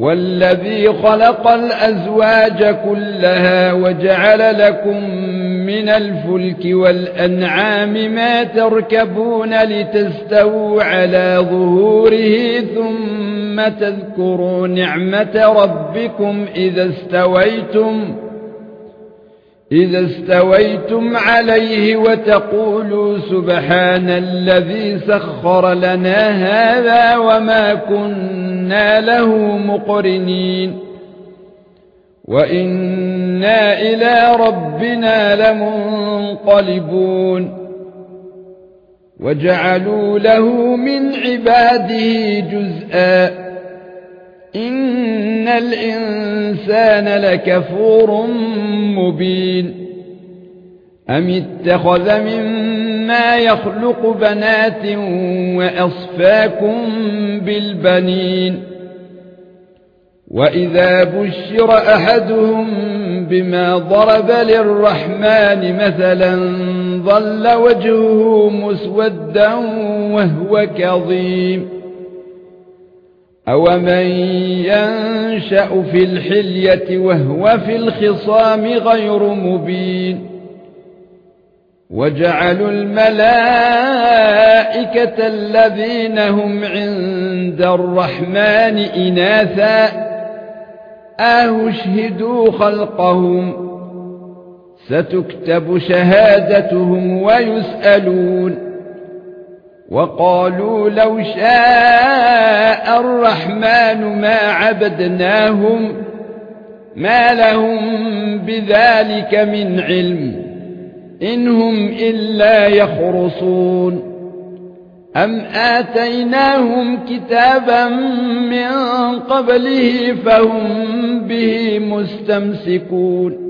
والذي خلق الأزواج كلها وجعل لكم من الفلك والأنعام ما تركبون لتستووا على ظهوره ثم تذكروا نعمة ربكم إذا استويتم إذا استويتم عليه وتقولوا سبحان الذي سخر لنا هذا وما كنا له مقرنين. وَإِنَّا إِلَى رَبِّنَا لَمُنقَلِبُونَ. وَجَعَلُوا لَهُ مِنْ عِبَادِهِ جُزْءًا. إِنَّ الْإِنسَانَ لَكَفُورٌ مُبِينٌ أَمِ اتَّخَذَ مِمَّا يَخْلُقُ بَنَاتٍ وَأَصْفَاكُم بِالْبَنِينَ وإذا بشر أحدهم بما ضرب للرحمن مثلا ظل وجهه مسودا وهو كظيم أو من ينشا في الحليه وهو في الخصام غير مبين وجعلوا الملائكه الذين هم عند الرحمن اناثا أشهدوا خلقهم ستكتب شهادتهم ويسألون وقالوا لو شاء الرحمن ما عبدناهم ما لهم بذلك من علم إنهم إلا يخرصون. أم آتيناهم كتابا من قبله فهم به مستمسكون.